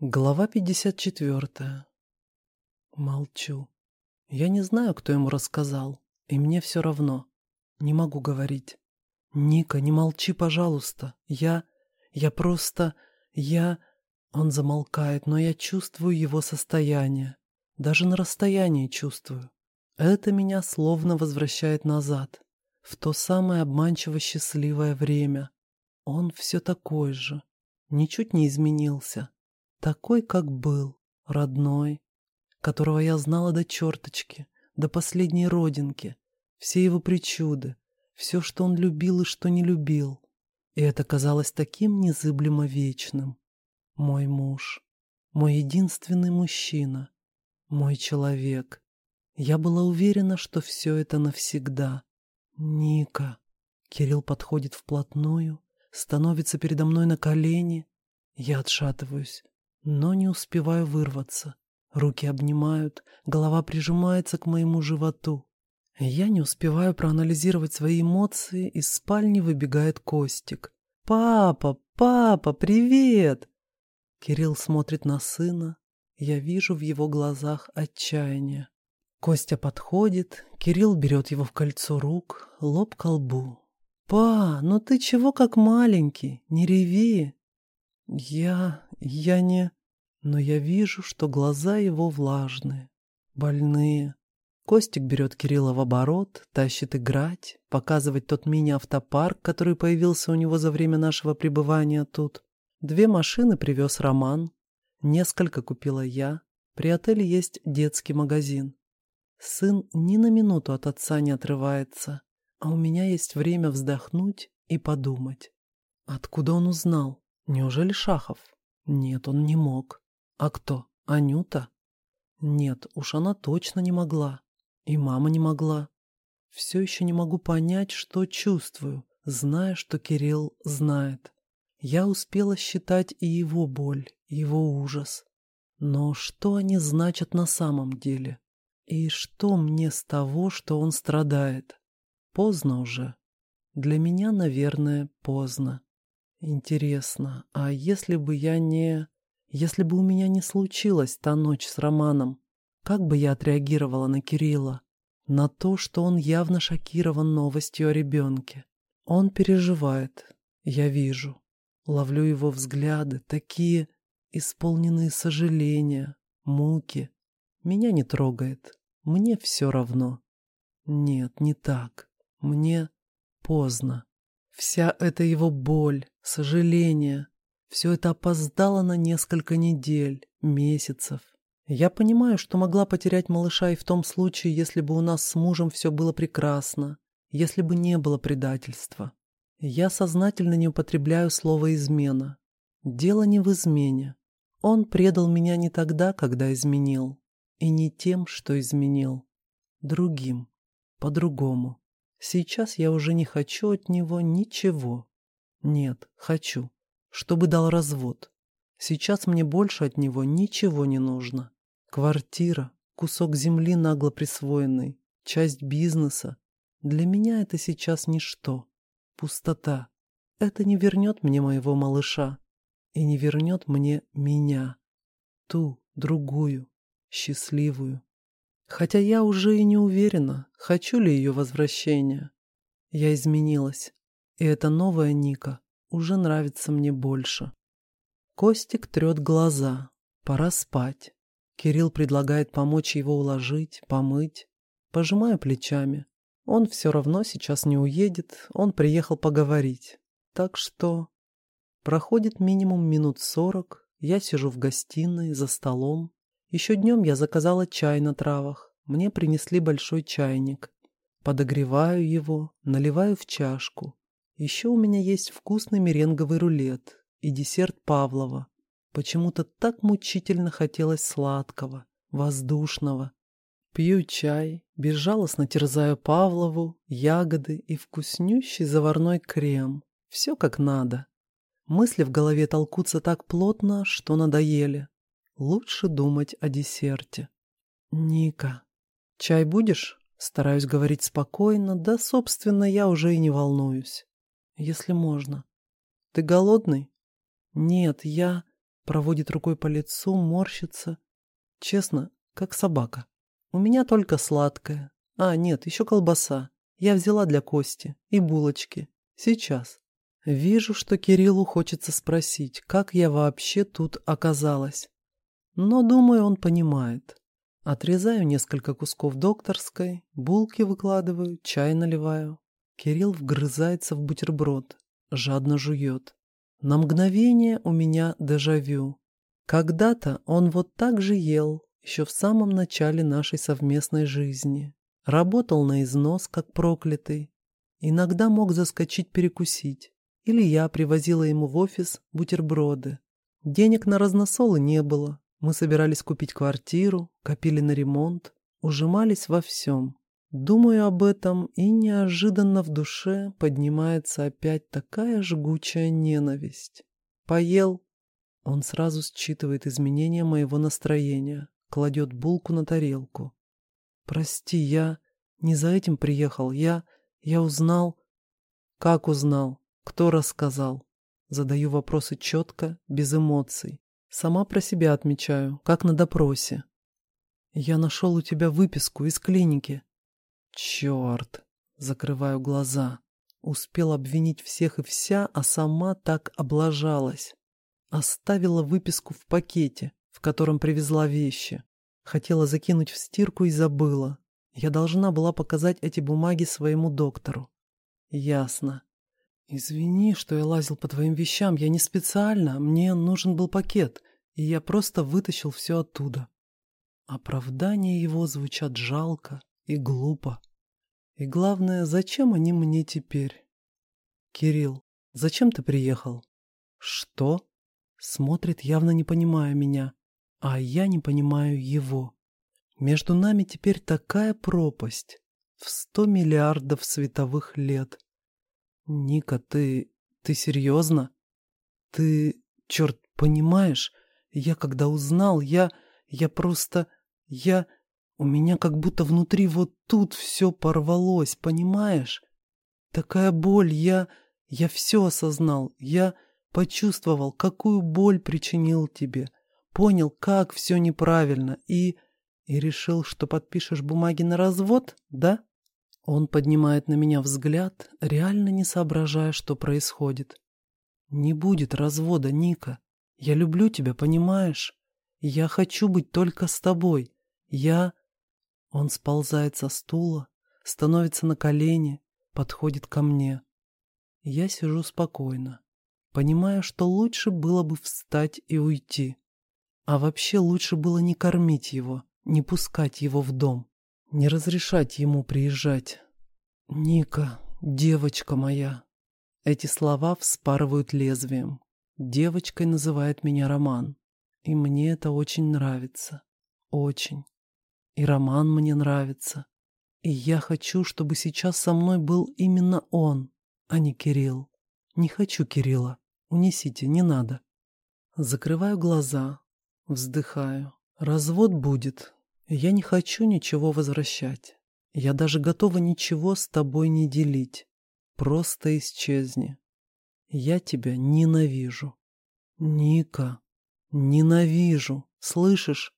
Глава 54. Молчу. Я не знаю, кто ему рассказал, и мне все равно. Не могу говорить. «Ника, не молчи, пожалуйста. Я... я просто... я...» Он замолкает, но я чувствую его состояние. Даже на расстоянии чувствую. Это меня словно возвращает назад, в то самое обманчиво счастливое время. Он все такой же, ничуть не изменился такой, как был, родной, которого я знала до черточки, до последней родинки, все его причуды, все, что он любил и что не любил. И это казалось таким незыблемо вечным. Мой муж, мой единственный мужчина, мой человек. Я была уверена, что все это навсегда. Ника. Кирилл подходит вплотную, становится передо мной на колени. Я отшатываюсь но не успеваю вырваться. Руки обнимают, голова прижимается к моему животу. Я не успеваю проанализировать свои эмоции, из спальни выбегает Костик. «Папа, папа, привет!» Кирилл смотрит на сына. Я вижу в его глазах отчаяние. Костя подходит, Кирилл берет его в кольцо рук, лоб к лбу. «Па, ну ты чего как маленький? Не реви!» «Я... я не...» но я вижу, что глаза его влажные, больные. Костик берет Кирилла в оборот, тащит играть, показывать тот мини-автопарк, который появился у него за время нашего пребывания тут. Две машины привез Роман, несколько купила я. При отеле есть детский магазин. Сын ни на минуту от отца не отрывается, а у меня есть время вздохнуть и подумать. Откуда он узнал? Неужели Шахов? Нет, он не мог. А кто? Анюта? Нет, уж она точно не могла. И мама не могла. Все еще не могу понять, что чувствую, зная, что Кирилл знает. Я успела считать и его боль, его ужас. Но что они значат на самом деле? И что мне с того, что он страдает? Поздно уже. Для меня, наверное, поздно. Интересно, а если бы я не... Если бы у меня не случилась та ночь с Романом, как бы я отреагировала на Кирилла? На то, что он явно шокирован новостью о ребенке. Он переживает, я вижу. Ловлю его взгляды, такие исполненные сожаления, муки. Меня не трогает, мне все равно. Нет, не так. Мне поздно. Вся эта его боль, сожаление, все это опоздало на несколько недель, месяцев. Я понимаю, что могла потерять малыша и в том случае, если бы у нас с мужем все было прекрасно, если бы не было предательства. Я сознательно не употребляю слово «измена». Дело не в измене. Он предал меня не тогда, когда изменил, и не тем, что изменил. Другим, по-другому. Сейчас я уже не хочу от него ничего. Нет, хочу чтобы дал развод. Сейчас мне больше от него ничего не нужно. Квартира, кусок земли нагло присвоенный, часть бизнеса. Для меня это сейчас ничто. Пустота. Это не вернет мне моего малыша. И не вернет мне меня. Ту, другую, счастливую. Хотя я уже и не уверена, хочу ли ее возвращения. Я изменилась. И эта новая Ника уже нравится мне больше. Костик трет глаза. Пора спать. Кирилл предлагает помочь его уложить, помыть. Пожимаю плечами. Он все равно сейчас не уедет, он приехал поговорить. Так что... Проходит минимум минут сорок, я сижу в гостиной, за столом. Еще днем я заказала чай на травах. Мне принесли большой чайник. Подогреваю его, наливаю в чашку. Еще у меня есть вкусный меренговый рулет и десерт Павлова. Почему-то так мучительно хотелось сладкого, воздушного. Пью чай, безжалостно терзаю Павлову, ягоды и вкуснющий заварной крем. Все как надо. Мысли в голове толкутся так плотно, что надоели. Лучше думать о десерте. Ника, чай будешь? Стараюсь говорить спокойно, да, собственно, я уже и не волнуюсь если можно. Ты голодный? Нет, я... проводит рукой по лицу, морщится. Честно, как собака. У меня только сладкое. А, нет, еще колбаса. Я взяла для Кости. И булочки. Сейчас. Вижу, что Кириллу хочется спросить, как я вообще тут оказалась. Но, думаю, он понимает. Отрезаю несколько кусков докторской, булки выкладываю, чай наливаю. Кирилл вгрызается в бутерброд, жадно жует. На мгновение у меня дежавю. Когда-то он вот так же ел, еще в самом начале нашей совместной жизни. Работал на износ, как проклятый. Иногда мог заскочить перекусить. Или я привозила ему в офис бутерброды. Денег на разносолы не было. Мы собирались купить квартиру, копили на ремонт, ужимались во всем. Думаю об этом, и неожиданно в душе поднимается опять такая жгучая ненависть. Поел. Он сразу считывает изменения моего настроения, кладет булку на тарелку. Прости, я не за этим приехал. Я... я узнал... Как узнал? Кто рассказал? Задаю вопросы четко, без эмоций. Сама про себя отмечаю, как на допросе. Я нашел у тебя выписку из клиники. Черт! Закрываю глаза. Успел обвинить всех и вся, а сама так облажалась. Оставила выписку в пакете, в котором привезла вещи. Хотела закинуть в стирку и забыла. Я должна была показать эти бумаги своему доктору. Ясно. «Извини, что я лазил по твоим вещам. Я не специально. Мне нужен был пакет, и я просто вытащил все оттуда». Оправдания его звучат жалко и глупо. И главное, зачем они мне теперь? «Кирилл, зачем ты приехал?» «Что?» Смотрит, явно не понимая меня, а я не понимаю его. Между нами теперь такая пропасть в сто миллиардов световых лет. «Ника, ты... ты серьезно? Ты... черт, понимаешь? Я когда узнал, я... я просто... я... у меня как будто внутри вот тут все порвалось, понимаешь? Такая боль, я... я все осознал, я почувствовал, какую боль причинил тебе, понял, как все неправильно и... и решил, что подпишешь бумаги на развод, да?» Он поднимает на меня взгляд, реально не соображая, что происходит. «Не будет развода, Ника. Я люблю тебя, понимаешь? Я хочу быть только с тобой. Я...» Он сползает со стула, становится на колени, подходит ко мне. Я сижу спокойно, понимая, что лучше было бы встать и уйти. А вообще лучше было не кормить его, не пускать его в дом. Не разрешать ему приезжать. «Ника, девочка моя!» Эти слова вспарывают лезвием. Девочкой называет меня Роман. И мне это очень нравится. Очень. И Роман мне нравится. И я хочу, чтобы сейчас со мной был именно он, а не Кирилл. Не хочу Кирилла. Унесите, не надо. Закрываю глаза, вздыхаю. Развод будет, я не хочу ничего возвращать. Я даже готова ничего с тобой не делить. Просто исчезни. Я тебя ненавижу. Ника, ненавижу. Слышишь?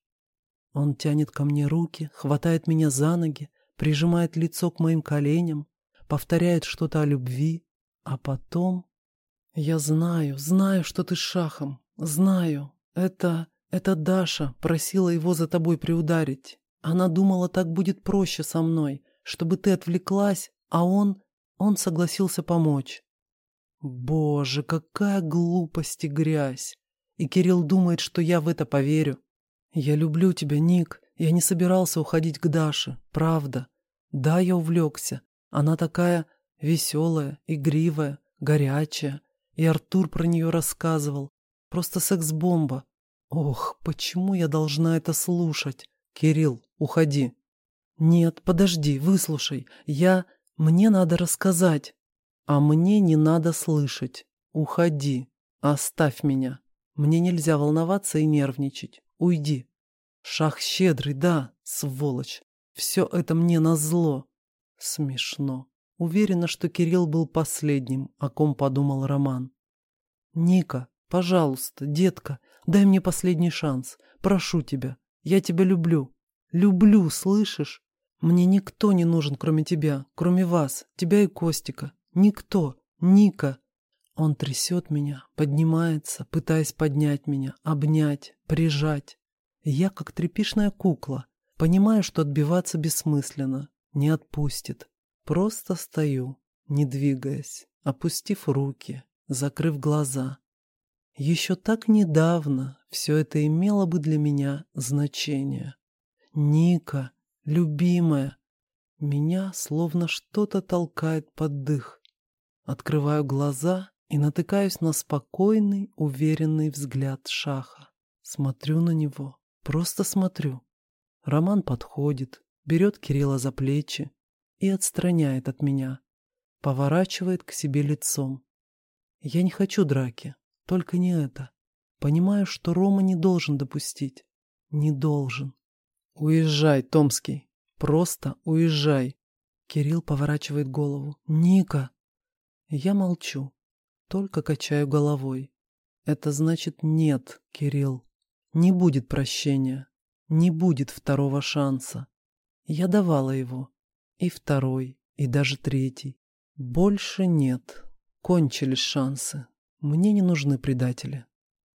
Он тянет ко мне руки, хватает меня за ноги, прижимает лицо к моим коленям, повторяет что-то о любви, а потом... Я знаю, знаю, что ты шахом. Знаю. Это... Это Даша просила его за тобой приударить. Она думала, так будет проще со мной, чтобы ты отвлеклась, а он... он согласился помочь. Боже, какая глупость и грязь. И Кирилл думает, что я в это поверю. Я люблю тебя, Ник. Я не собирался уходить к Даше, правда. Да, я увлекся. Она такая веселая, игривая, горячая. И Артур про нее рассказывал. Просто секс-бомба. Ох, почему я должна это слушать? Кирилл, уходи. Нет, подожди, выслушай. Я... Мне надо рассказать. А мне не надо слышать. Уходи. Оставь меня. Мне нельзя волноваться и нервничать. Уйди. Шах щедрый, да, сволочь. Все это мне назло. Смешно. Уверена, что Кирилл был последним, о ком подумал Роман. Ника, пожалуйста, детка, Дай мне последний шанс. Прошу тебя. Я тебя люблю. Люблю, слышишь? Мне никто не нужен, кроме тебя, кроме вас, тебя и Костика. Никто. Ника. Он трясет меня, поднимается, пытаясь поднять меня, обнять, прижать. Я как тряпишная кукла, понимаю, что отбиваться бессмысленно, не отпустит. Просто стою, не двигаясь, опустив руки, закрыв глаза. Еще так недавно все это имело бы для меня значение. Ника, любимая, меня словно что-то толкает под дых. Открываю глаза и натыкаюсь на спокойный, уверенный взгляд Шаха. Смотрю на него, просто смотрю. Роман подходит, берет Кирилла за плечи и отстраняет от меня, поворачивает к себе лицом. Я не хочу драки, только не это. Понимаю, что Рома не должен допустить. Не должен. Уезжай, Томский. Просто уезжай. Кирилл поворачивает голову. Ника. Я молчу. Только качаю головой. Это значит нет, Кирилл. Не будет прощения. Не будет второго шанса. Я давала его. И второй, и даже третий. Больше нет. Кончились шансы. Мне не нужны предатели.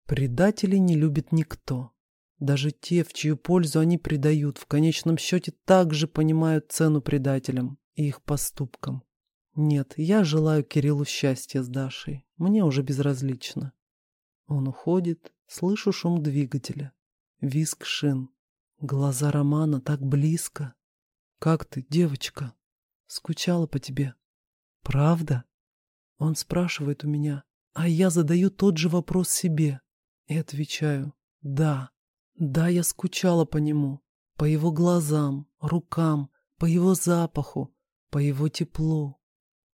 Предателей не любит никто. Даже те, в чью пользу они предают, в конечном счете также понимают цену предателям и их поступкам. Нет, я желаю Кириллу счастья с Дашей. Мне уже безразлично. Он уходит, слышу шум двигателя. Виск шин. Глаза Романа так близко. «Как ты, девочка?» «Скучала по тебе». «Правда?» Он спрашивает у меня, а я задаю тот же вопрос себе и отвечаю «да». Да, я скучала по нему, по его глазам, рукам, по его запаху, по его теплу.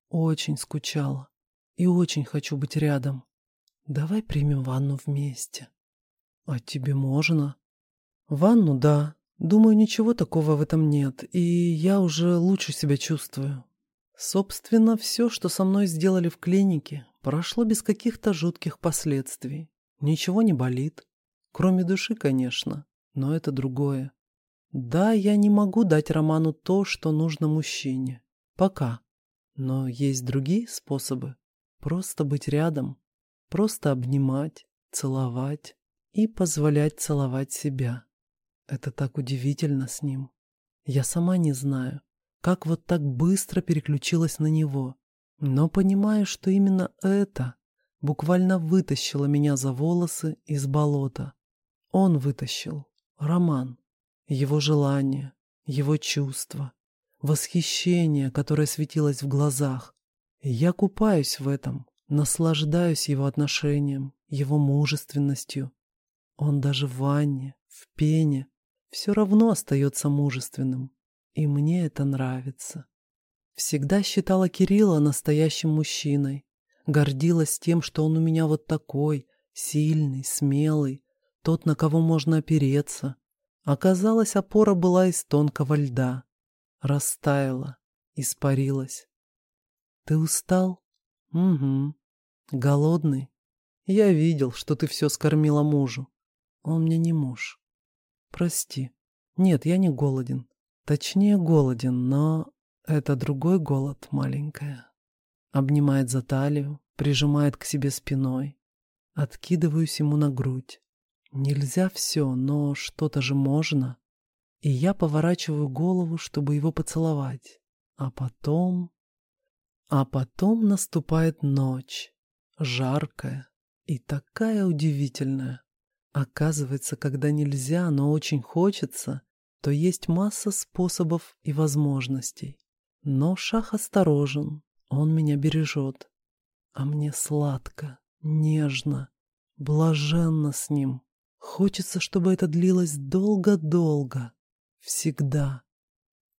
Очень скучала и очень хочу быть рядом. Давай примем ванну вместе. А тебе можно? Ванну, да. Думаю, ничего такого в этом нет, и я уже лучше себя чувствую. Собственно, все, что со мной сделали в клинике, прошло без каких-то жутких последствий. Ничего не болит. Кроме души, конечно, но это другое. Да, я не могу дать Роману то, что нужно мужчине. Пока. Но есть другие способы. Просто быть рядом. Просто обнимать, целовать и позволять целовать себя. Это так удивительно с ним. Я сама не знаю, как вот так быстро переключилась на него. Но понимаю, что именно это буквально вытащило меня за волосы из болота. Он вытащил. Роман. Его желание, его чувства, восхищение, которое светилось в глазах. я купаюсь в этом, наслаждаюсь его отношением, его мужественностью. Он даже в ванне, в пене, все равно остается мужественным. И мне это нравится. Всегда считала Кирилла настоящим мужчиной. Гордилась тем, что он у меня вот такой, сильный, смелый, тот, на кого можно опереться. Оказалось, опора была из тонкого льда. Растаяла, испарилась. Ты устал? Угу. Голодный? Я видел, что ты все скормила мужу. Он мне не муж. Прости. Нет, я не голоден. Точнее, голоден, но это другой голод, маленькая. Обнимает за талию, прижимает к себе спиной. Откидываюсь ему на грудь. Нельзя все, но что-то же можно. И я поворачиваю голову, чтобы его поцеловать. А потом... А потом наступает ночь. Жаркая и такая удивительная. Оказывается, когда нельзя, но очень хочется, то есть масса способов и возможностей. Но шах осторожен, он меня бережет. А мне сладко, нежно, блаженно с ним. Хочется, чтобы это длилось долго-долго. Всегда.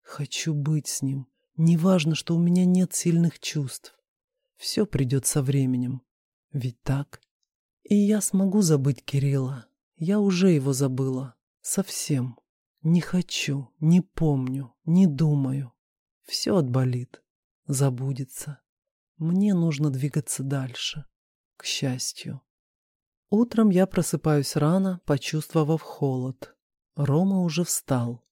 Хочу быть с ним. Неважно, что у меня нет сильных чувств. Все придет со временем. Ведь так? И я смогу забыть Кирилла. Я уже его забыла. Совсем. Не хочу, не помню, не думаю. Все отболит, забудется. Мне нужно двигаться дальше, к счастью. Утром я просыпаюсь рано, почувствовав холод. Рома уже встал.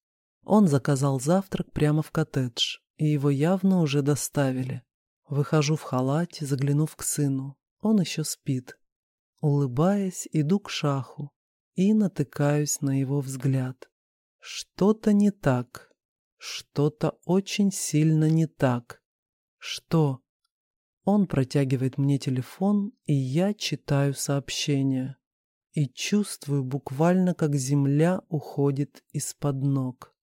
Он заказал завтрак прямо в коттедж, и его явно уже доставили. Выхожу в халате, заглянув к сыну. Он еще спит. Улыбаясь, иду к шаху и натыкаюсь на его взгляд. Что-то не так. Что-то очень сильно не так. Что? Он протягивает мне телефон, и я читаю сообщение. И чувствую буквально, как земля уходит из-под ног.